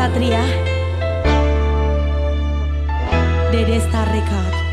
Satria. Dede Star Record